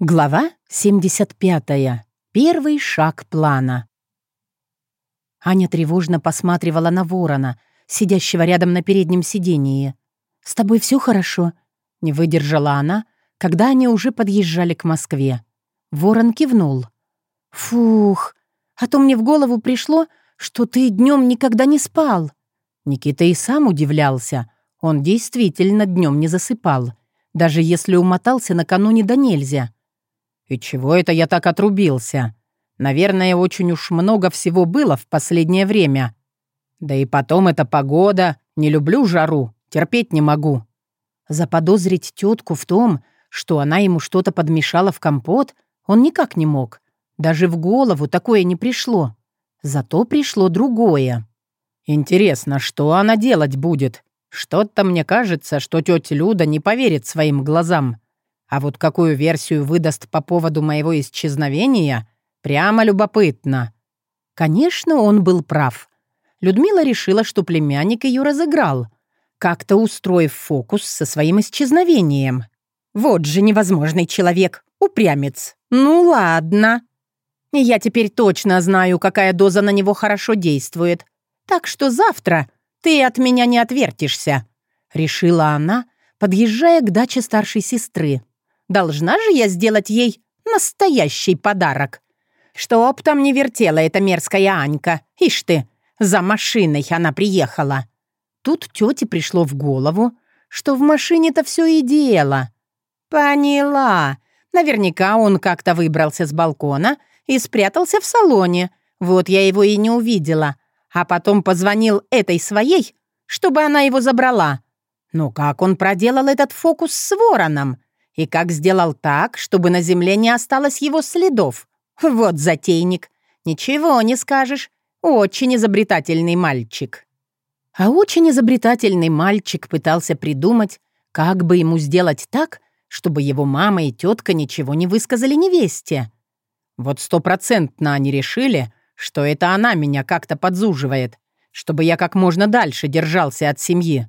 Глава 75. Первый шаг плана. Аня тревожно посматривала на ворона, сидящего рядом на переднем сидении. «С тобой все хорошо?» — не выдержала она, когда они уже подъезжали к Москве. Ворон кивнул. «Фух, а то мне в голову пришло, что ты днем никогда не спал». Никита и сам удивлялся. Он действительно днем не засыпал, даже если умотался накануне да нельзя. «И чего это я так отрубился? Наверное, очень уж много всего было в последнее время. Да и потом эта погода. Не люблю жару, терпеть не могу». Заподозрить тетку в том, что она ему что-то подмешала в компот, он никак не мог. Даже в голову такое не пришло. Зато пришло другое. «Интересно, что она делать будет? Что-то мне кажется, что тетя Люда не поверит своим глазам. А вот какую версию выдаст по поводу моего исчезновения, прямо любопытно. Конечно, он был прав. Людмила решила, что племянник ее разыграл, как-то устроив фокус со своим исчезновением. Вот же невозможный человек, упрямец. Ну ладно. Я теперь точно знаю, какая доза на него хорошо действует. Так что завтра ты от меня не отвертишься», — решила она, подъезжая к даче старшей сестры. Должна же я сделать ей настоящий подарок. Чтоб там не вертела эта мерзкая Анька. Ишь ты, за машиной она приехала. Тут тете пришло в голову, что в машине-то все и дело. Поняла. Наверняка он как-то выбрался с балкона и спрятался в салоне. Вот я его и не увидела. А потом позвонил этой своей, чтобы она его забрала. Но как он проделал этот фокус с вороном? И как сделал так, чтобы на земле не осталось его следов. Вот затейник. Ничего не скажешь. Очень изобретательный мальчик. А очень изобретательный мальчик пытался придумать, как бы ему сделать так, чтобы его мама и тетка ничего не высказали невесте. Вот стопроцентно они решили, что это она меня как-то подзуживает, чтобы я как можно дальше держался от семьи.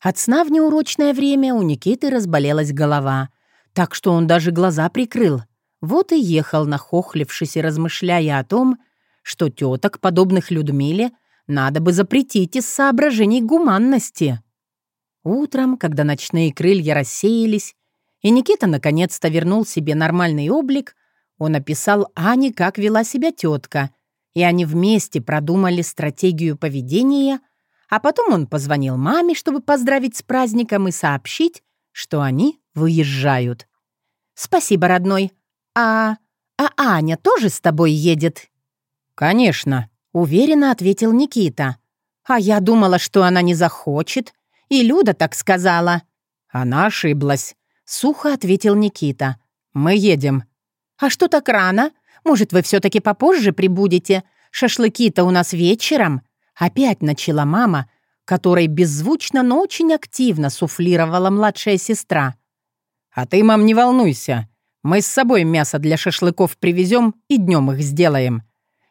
От сна в неурочное время у Никиты разболелась голова, так что он даже глаза прикрыл. Вот и ехал, нахохлившись и размышляя о том, что теток, подобных Людмиле, надо бы запретить из соображений гуманности. Утром, когда ночные крылья рассеялись, и Никита наконец-то вернул себе нормальный облик, он описал Ане, как вела себя тетка, и они вместе продумали стратегию поведения — а потом он позвонил маме, чтобы поздравить с праздником и сообщить, что они выезжают. «Спасибо, родной. А... а Аня тоже с тобой едет?» «Конечно», — уверенно ответил Никита. «А я думала, что она не захочет. И Люда так сказала». «Она ошиблась», — сухо ответил Никита. «Мы едем». «А что так рано? Может, вы все-таки попозже прибудете? Шашлыки-то у нас вечером?» Опять начала мама, которой беззвучно, но очень активно суфлировала младшая сестра. «А ты, мам, не волнуйся. Мы с собой мясо для шашлыков привезем и днем их сделаем.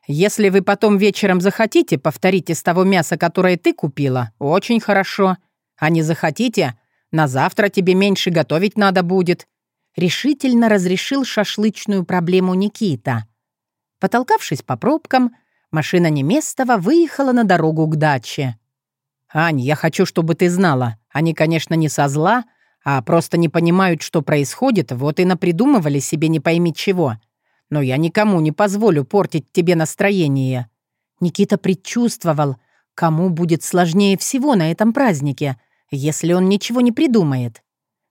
Если вы потом вечером захотите повторить из того мяса, которое ты купила, очень хорошо. А не захотите, на завтра тебе меньше готовить надо будет». Решительно разрешил шашлычную проблему Никита. Потолкавшись по пробкам, Машина Неместова выехала на дорогу к даче. «Ань, я хочу, чтобы ты знала. Они, конечно, не со зла, а просто не понимают, что происходит, вот и напридумывали себе не пойми чего. Но я никому не позволю портить тебе настроение». Никита предчувствовал, кому будет сложнее всего на этом празднике, если он ничего не придумает.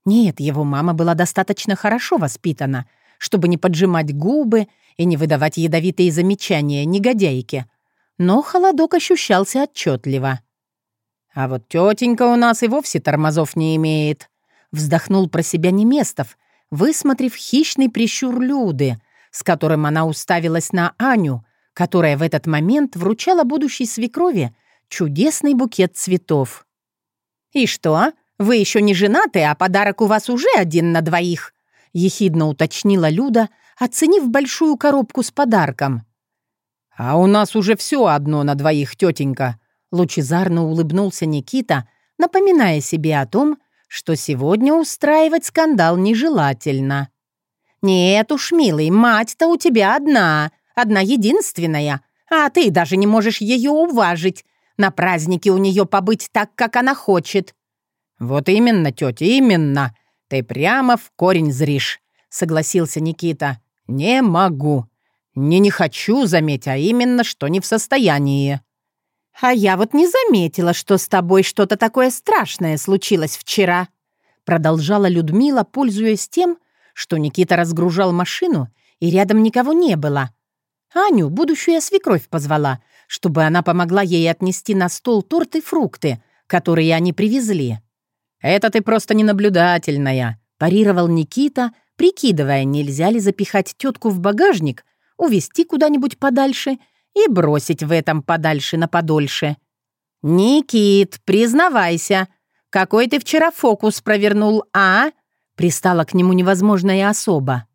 Нет, его мама была достаточно хорошо воспитана, чтобы не поджимать губы и не выдавать ядовитые замечания негодяйке. Но холодок ощущался отчетливо. «А вот тетенька у нас и вовсе тормозов не имеет», — вздохнул про себя Неместов, высмотрев хищный прищур Люды, с которым она уставилась на Аню, которая в этот момент вручала будущей свекрови чудесный букет цветов. «И что, вы еще не женаты, а подарок у вас уже один на двоих?» — ехидно уточнила Люда, оценив большую коробку с подарком. «А у нас уже все одно на двоих, тетенька», — лучезарно улыбнулся Никита, напоминая себе о том, что сегодня устраивать скандал нежелательно. «Нет уж, милый, мать-то у тебя одна, одна единственная, а ты даже не можешь ее уважить, на празднике у нее побыть так, как она хочет». «Вот именно, тетя, именно. Ты прямо в корень зришь», — согласился Никита. «Не могу. Не не хочу, заметь, а именно, что не в состоянии». «А я вот не заметила, что с тобой что-то такое страшное случилось вчера», продолжала Людмила, пользуясь тем, что Никита разгружал машину, и рядом никого не было. Аню, будущую свекровь, позвала, чтобы она помогла ей отнести на стол торт и фрукты, которые они привезли. «Это ты просто ненаблюдательная», — парировал Никита, прикидывая, нельзя ли запихать тетку в багажник, увезти куда-нибудь подальше и бросить в этом подальше на подольше. «Никит, признавайся, какой ты вчера фокус провернул, а?» Пристала к нему невозможная особа.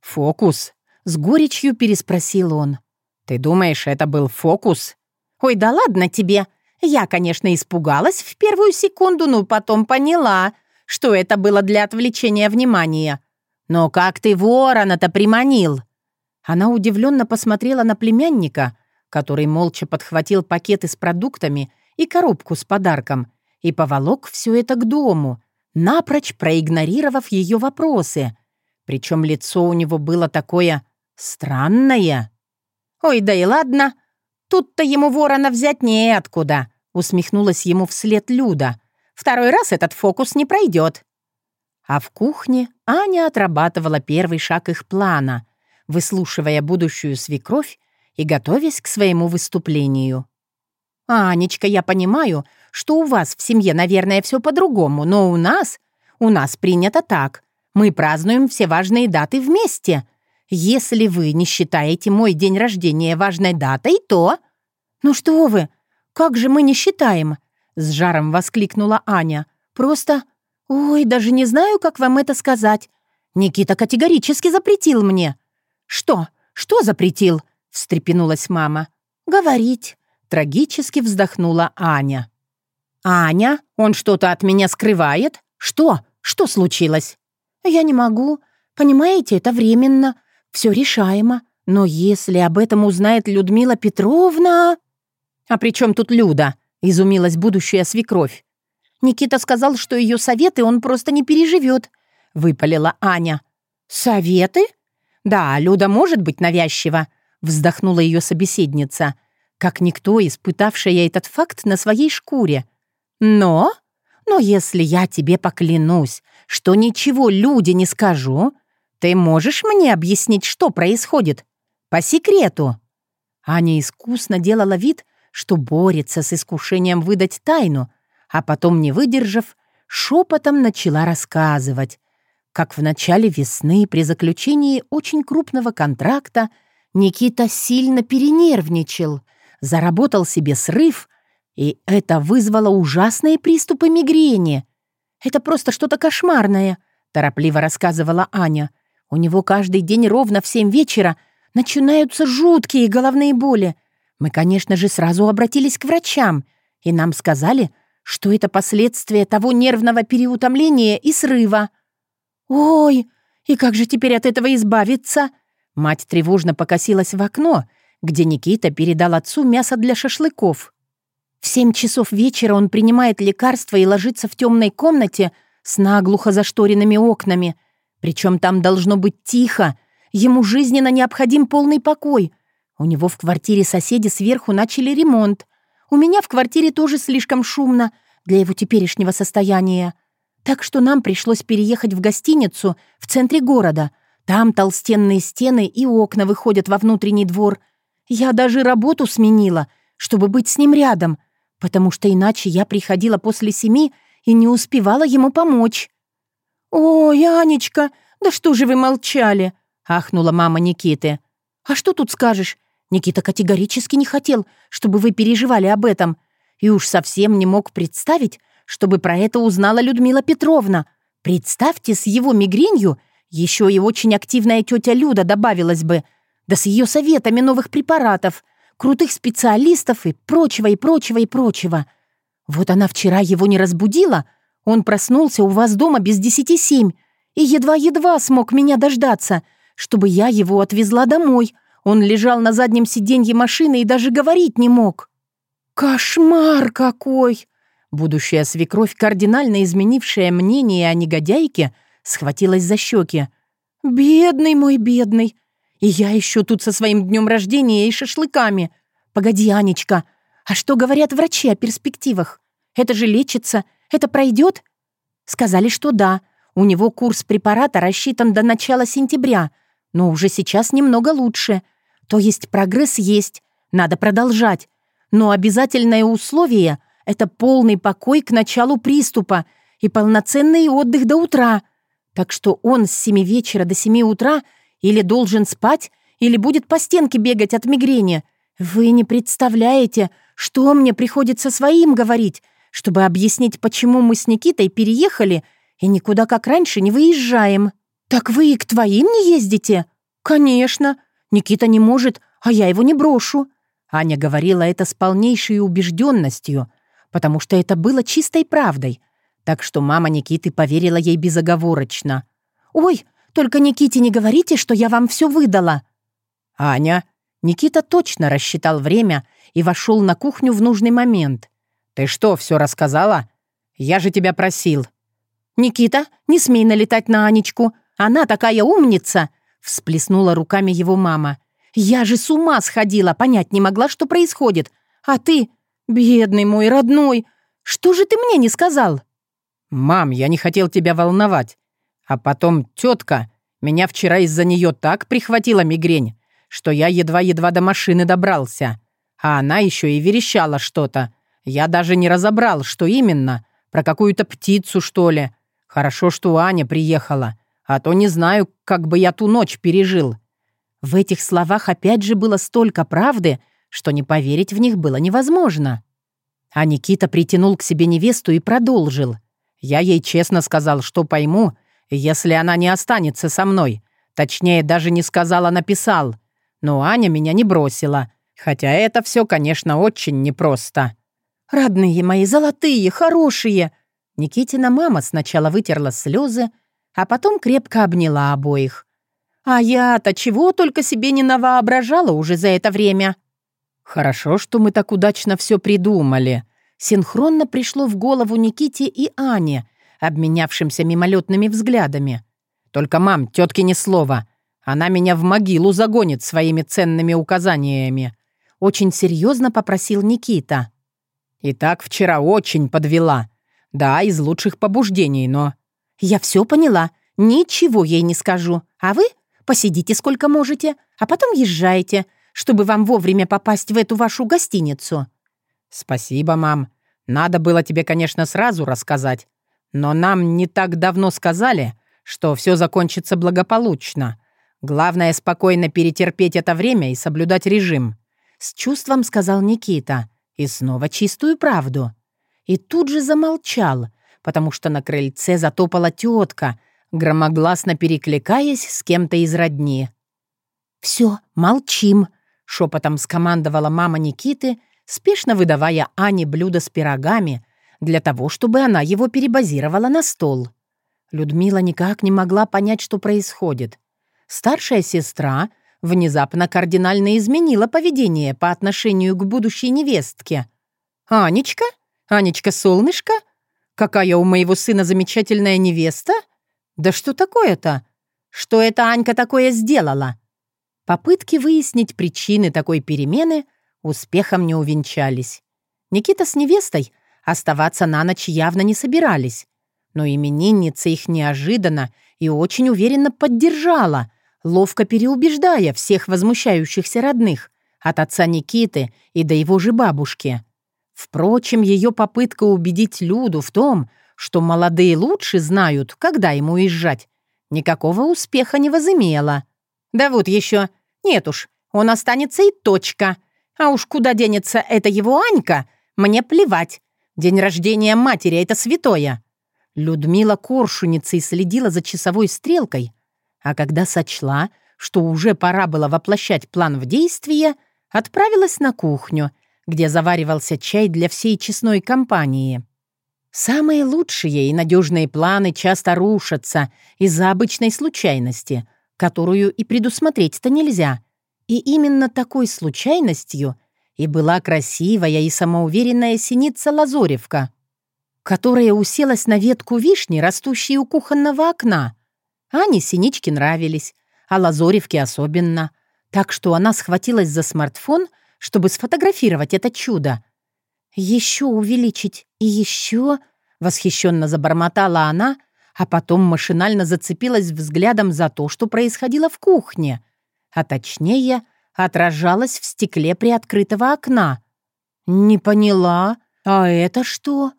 «Фокус?» — с горечью переспросил он. «Ты думаешь, это был фокус?» «Ой, да ладно тебе. Я, конечно, испугалась в первую секунду, но потом поняла, что это было для отвлечения внимания. Но как ты ворона-то приманил?» Она удивленно посмотрела на племянника, который молча подхватил пакеты с продуктами и коробку с подарком и поволок все это к дому, напрочь проигнорировав ее вопросы. Причем лицо у него было такое странное. «Ой, да и ладно. Тут-то ему ворона взять неоткуда», — усмехнулась ему вслед Люда. «Второй раз этот фокус не пройдет». А в кухне Аня отрабатывала первый шаг их плана, выслушивая будущую свекровь и готовясь к своему выступлению. «Анечка, я понимаю, что у вас в семье, наверное, все по-другому, но у нас... У нас принято так. Мы празднуем все важные даты вместе. Если вы не считаете мой день рождения важной датой, то...» «Ну что вы, как же мы не считаем?» С жаром воскликнула Аня. «Просто... Ой, даже не знаю, как вам это сказать. Никита категорически запретил мне». «Что? Что запретил?» встрепенулась мама. «Говорить», — трагически вздохнула Аня. «Аня, он что-то от меня скрывает? Что? Что случилось?» «Я не могу. Понимаете, это временно. Все решаемо. Но если об этом узнает Людмила Петровна...» «А при чем тут Люда?» — изумилась будущая свекровь. «Никита сказал, что ее советы он просто не переживет», — выпалила Аня. «Советы?» «Да, Люда может быть навязчива», — вздохнула ее собеседница, как никто, испытавшая этот факт на своей шкуре. Но, но если я тебе поклянусь, что ничего люди не скажу, ты можешь мне объяснить, что происходит? По секрету». Аня искусно делала вид, что борется с искушением выдать тайну, а потом, не выдержав, шепотом начала рассказывать, как в начале весны при заключении очень крупного контракта Никита сильно перенервничал, заработал себе срыв и это вызвало ужасные приступы мигрени. «Это просто что-то кошмарное», — торопливо рассказывала Аня. «У него каждый день ровно в семь вечера начинаются жуткие головные боли. Мы, конечно же, сразу обратились к врачам, и нам сказали, что это последствия того нервного переутомления и срыва». «Ой, и как же теперь от этого избавиться?» Мать тревожно покосилась в окно, где Никита передал отцу мясо для шашлыков. В семь часов вечера он принимает лекарства и ложится в темной комнате с наглухо зашторенными окнами. Причем там должно быть тихо. Ему жизненно необходим полный покой. У него в квартире соседи сверху начали ремонт. У меня в квартире тоже слишком шумно для его теперешнего состояния. Так что нам пришлось переехать в гостиницу в центре города. Там толстенные стены и окна выходят во внутренний двор. Я даже работу сменила, чтобы быть с ним рядом — потому что иначе я приходила после семи и не успевала ему помочь. «Ой, Анечка, да что же вы молчали?» — ахнула мама Никиты. «А что тут скажешь? Никита категорически не хотел, чтобы вы переживали об этом, и уж совсем не мог представить, чтобы про это узнала Людмила Петровна. Представьте, с его мигренью еще и очень активная тетя Люда добавилась бы, да с ее советами новых препаратов крутых специалистов и прочего, и прочего, и прочего. Вот она вчера его не разбудила, он проснулся у вас дома без десяти семь, и едва-едва смог меня дождаться, чтобы я его отвезла домой. Он лежал на заднем сиденье машины и даже говорить не мог. Кошмар какой! Будущая свекровь, кардинально изменившая мнение о негодяйке, схватилась за щеки. «Бедный мой бедный! И я еще тут со своим днем рождения и шашлыками. Погоди, Анечка, а что говорят врачи о перспективах? Это же лечится, это пройдет?» Сказали, что да, у него курс препарата рассчитан до начала сентября, но уже сейчас немного лучше. То есть прогресс есть, надо продолжать. Но обязательное условие — это полный покой к началу приступа и полноценный отдых до утра. Так что он с семи вечера до семи утра или должен спать, или будет по стенке бегать от мигрени. Вы не представляете, что мне приходится своим говорить, чтобы объяснить, почему мы с Никитой переехали и никуда как раньше не выезжаем. Так вы и к твоим не ездите? Конечно. Никита не может, а я его не брошу. Аня говорила это с полнейшей убежденностью, потому что это было чистой правдой. Так что мама Никиты поверила ей безоговорочно. «Ой, только Никите не говорите, что я вам все выдала». «Аня». Никита точно рассчитал время и вошел на кухню в нужный момент. «Ты что, все рассказала? Я же тебя просил». «Никита, не смей налетать на Анечку. Она такая умница!» всплеснула руками его мама. «Я же с ума сходила, понять не могла, что происходит. А ты, бедный мой родной, что же ты мне не сказал?» «Мам, я не хотел тебя волновать. А потом тетка, меня вчера из-за нее так прихватила мигрень, что я едва-едва до машины добрался. А она еще и верещала что-то. Я даже не разобрал, что именно. Про какую-то птицу, что ли. Хорошо, что Аня приехала. А то не знаю, как бы я ту ночь пережил. В этих словах опять же было столько правды, что не поверить в них было невозможно. А Никита притянул к себе невесту и продолжил. Я ей честно сказал, что пойму, если она не останется со мной. Точнее, даже не сказал, а написал. Но Аня меня не бросила. Хотя это все, конечно, очень непросто. «Родные мои, золотые, хорошие!» Никитина мама сначала вытерла слезы, а потом крепко обняла обоих. А я-то чего только себе не навоображала уже за это время. Хорошо, что мы так удачно все придумали. Синхронно пришло в голову Никите и Ане, обменявшимся мимолетными взглядами. Только, мам, тетке ни слова. Она меня в могилу загонит своими ценными указаниями. Очень серьезно попросил Никита. И так вчера очень подвела. Да, из лучших побуждений, но... Я все поняла. Ничего ей не скажу. А вы Посидите сколько можете, а потом езжайте, чтобы вам вовремя попасть в эту вашу гостиницу». «Спасибо, мам. Надо было тебе, конечно, сразу рассказать. Но нам не так давно сказали, что все закончится благополучно. Главное, спокойно перетерпеть это время и соблюдать режим», — с чувством сказал Никита. И снова чистую правду. И тут же замолчал, потому что на крыльце затопала тетка — громогласно перекликаясь с кем-то из родни. «Все, молчим», — шепотом скомандовала мама Никиты, спешно выдавая Ане блюдо с пирогами для того, чтобы она его перебазировала на стол. Людмила никак не могла понять, что происходит. Старшая сестра внезапно кардинально изменила поведение по отношению к будущей невестке. «Анечка? Анечка-солнышко? Какая у моего сына замечательная невеста?» «Да что такое-то? Что это Анька такое сделала?» Попытки выяснить причины такой перемены успехом не увенчались. Никита с невестой оставаться на ночь явно не собирались, но именинница их неожиданно и очень уверенно поддержала, ловко переубеждая всех возмущающихся родных, от отца Никиты и до его же бабушки. Впрочем, ее попытка убедить Люду в том, что молодые лучше знают, когда ему уезжать, никакого успеха не возымела. Да вот еще. Нет уж, он останется и точка. А уж куда денется эта его Анька, мне плевать. День рождения матери — это святое. Людмила коршуницей следила за часовой стрелкой, а когда сочла, что уже пора было воплощать план в действие, отправилась на кухню, где заваривался чай для всей честной компании. Самые лучшие и надежные планы часто рушатся из-за обычной случайности, которую и предусмотреть-то нельзя. И именно такой случайностью и была красивая и самоуверенная синица Лазоревка, которая уселась на ветку вишни, растущей у кухонного окна. Ане синички нравились, а Лазоревке особенно. Так что она схватилась за смартфон, чтобы сфотографировать это чудо. «Еще увеличить и еще...» — восхищенно забормотала она, а потом машинально зацепилась взглядом за то, что происходило в кухне, а точнее отражалось в стекле приоткрытого окна. «Не поняла. А это что?»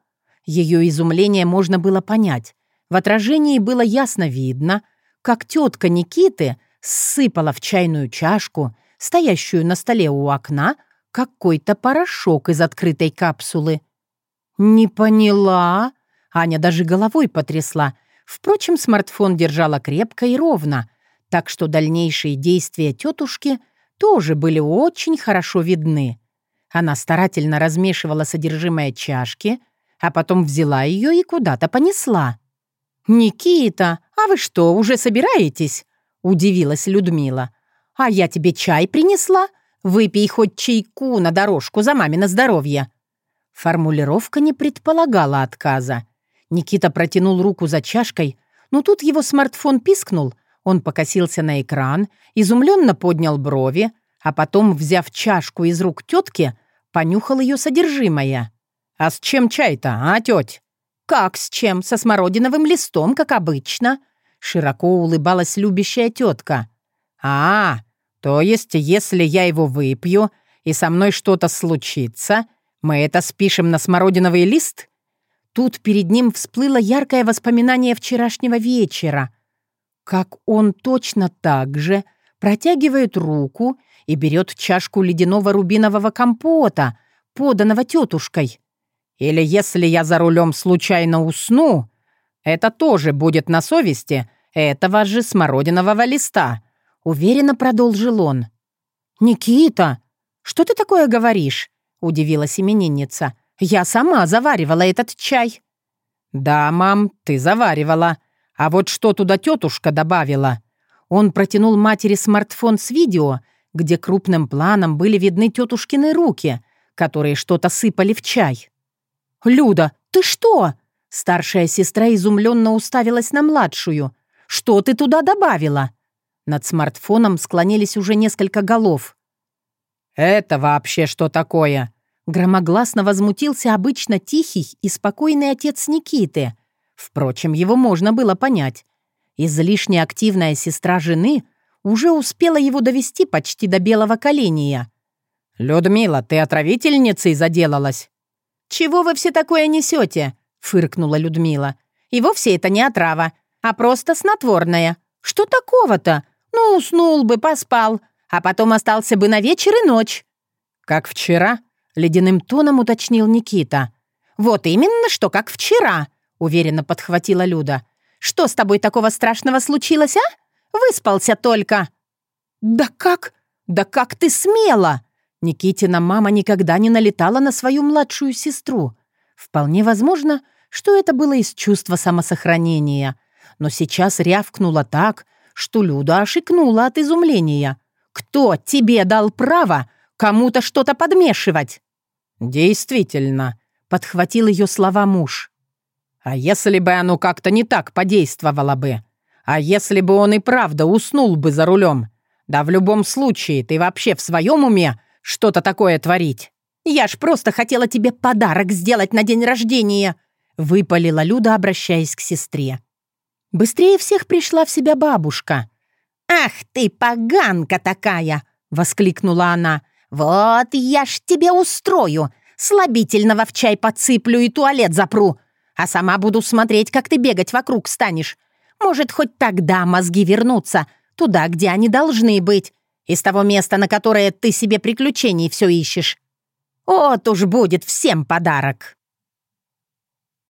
Ее изумление можно было понять. В отражении было ясно видно, как тетка Никиты сыпала в чайную чашку, стоящую на столе у окна, какой-то порошок из открытой капсулы. «Не поняла?» Аня даже головой потрясла. Впрочем, смартфон держала крепко и ровно, так что дальнейшие действия тетушки тоже были очень хорошо видны. Она старательно размешивала содержимое чашки, а потом взяла ее и куда-то понесла. «Никита, а вы что, уже собираетесь?» — удивилась Людмила. «А я тебе чай принесла. Выпей хоть чайку на дорожку за мамино здоровье». Формулировка не предполагала отказа. Никита протянул руку за чашкой, но тут его смартфон пискнул, он покосился на экран, изумленно поднял брови, а потом, взяв чашку из рук тетки, понюхал ее содержимое. «А с чем чай-то, а, теть?» «Как с чем? Со смородиновым листом, как обычно», — широко улыбалась любящая тетка. «А, то есть, если я его выпью, и со мной что-то случится, мы это спишем на смородиновый лист?» Тут перед ним всплыло яркое воспоминание вчерашнего вечера. Как он точно так же протягивает руку и берет чашку ледяного рубинового компота, поданного тетушкой. Или если я за рулем случайно усну, это тоже будет на совести этого же смородинового листа», — уверенно продолжил он. «Никита, что ты такое говоришь?» — удивилась именинница. «Я сама заваривала этот чай». «Да, мам, ты заваривала. А вот что туда тетушка добавила?» Он протянул матери смартфон с видео, где крупным планом были видны тетушкины руки, которые что-то сыпали в чай. «Люда, ты что?» Старшая сестра изумленно уставилась на младшую. «Что ты туда добавила?» Над смартфоном склонились уже несколько голов. «Это вообще что такое?» Громогласно возмутился обычно тихий и спокойный отец Никиты. Впрочем, его можно было понять. Излишне активная сестра жены уже успела его довести почти до белого коленя. «Людмила, ты отравительницей заделалась?» «Чего вы все такое несете?» — фыркнула Людмила. «И вовсе это не отрава, а просто снотворное. Что такого-то? Ну, уснул бы, поспал, а потом остался бы на вечер и ночь». «Как вчера?» — ледяным тоном уточнил Никита. «Вот именно, что как вчера», — уверенно подхватила Люда. «Что с тобой такого страшного случилось, а? Выспался только». «Да как? Да как ты смела?» Никитина мама никогда не налетала на свою младшую сестру. Вполне возможно, что это было из чувства самосохранения. Но сейчас рявкнула так, что Люда ошикнула от изумления. «Кто тебе дал право кому-то что-то подмешивать?» «Действительно», — подхватил ее слова муж. «А если бы оно как-то не так подействовало бы? А если бы он и правда уснул бы за рулем? Да в любом случае, ты вообще в своем уме что-то такое творить. Я ж просто хотела тебе подарок сделать на день рождения», — выпалила Люда, обращаясь к сестре. Быстрее всех пришла в себя бабушка. «Ах ты, поганка такая!» — воскликнула она. «Вот я ж тебе устрою! Слабительного в чай подсыплю и туалет запру, а сама буду смотреть, как ты бегать вокруг станешь. Может, хоть тогда мозги вернутся туда, где они должны быть, из того места, на которое ты себе приключений все ищешь. Вот уж будет всем подарок!»